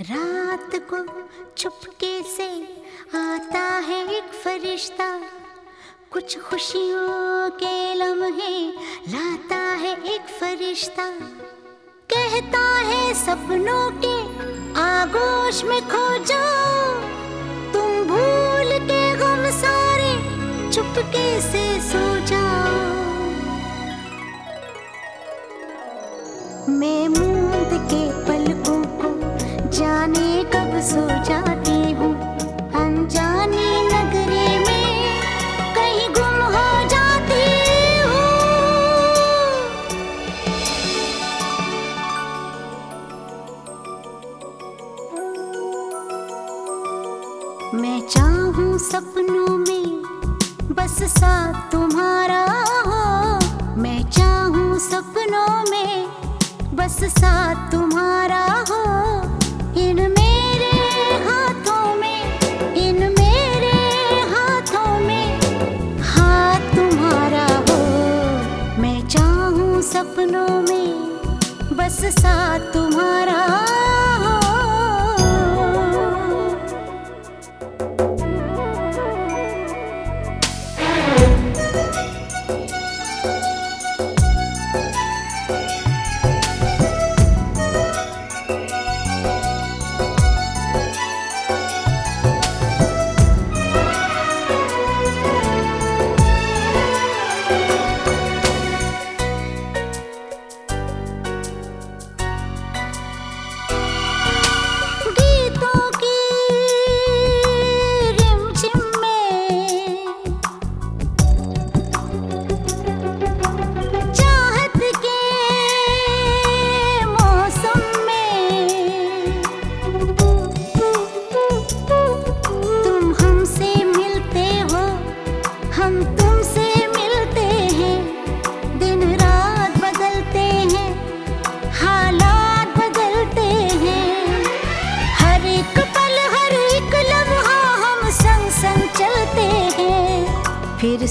रात को चुपके से आता है एक फरिश्ता। कुछ खुशियों के लम्हे लाता है एक फरिश्ता। कहता है, सपनों के आगोश में खो जाओ। तुम भूल के गम सारे चुपके से सो जाओ मैं चाहूँ सपनों में बस साथ तुम्हारा हो। मैं चाहूँ सपनों में बस साथ तुम्हारा हो। इन मेरे हाथों में, इन मेरे हाथों में हाथ तुम्हारा हो। मैं चाहूँ सपनों में बस साथ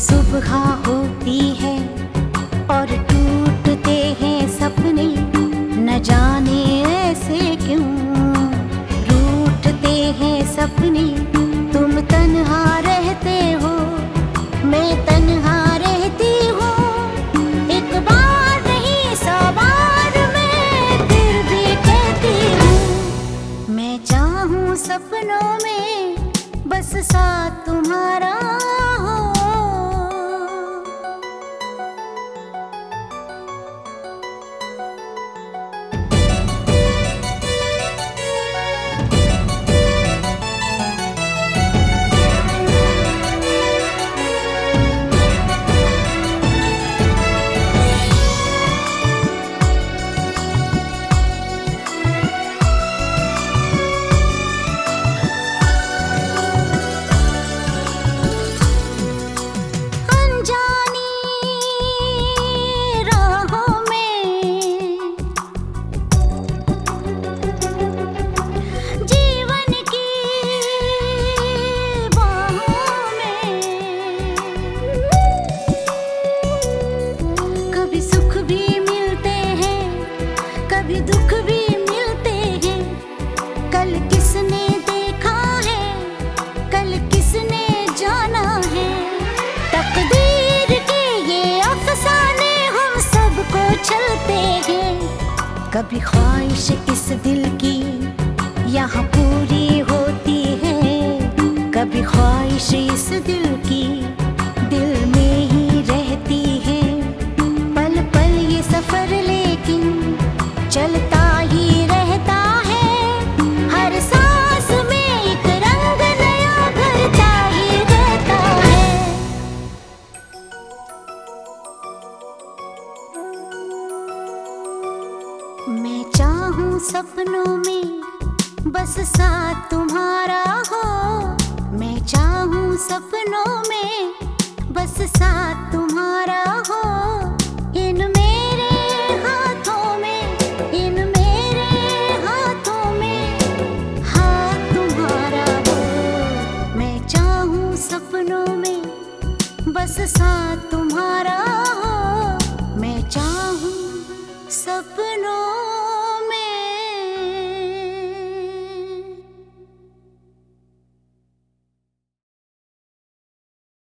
सुबह होती है और टूटते हैं सपने, न जाने ऐसे क्यों? रूठते हैं सपने, तुम तन्हा रहते हो, मैं तन्हा रहती हूँ। एक बार नहीं सौ बार भी कहती हूँ, मैं चाहूँ सपनों में बस साथ तुम्हारा चलते हैं। कभी ख्वाहिश इस दिल की यहाँ पूरी होती है। कभी ख्वाहिश इस दिल हूँ सपनों में बस साथ तुम्हारा हो। मैं चाहूँ सपनों में बस साथ तुम्हारा हो। इन मेरे हाथों में, इन मेरे हाथों में हाथ तुम्हारा हो। मैं चाहूँ सपनों में बस साथ तुम्हारा हो। मैं चाहूँ सपनों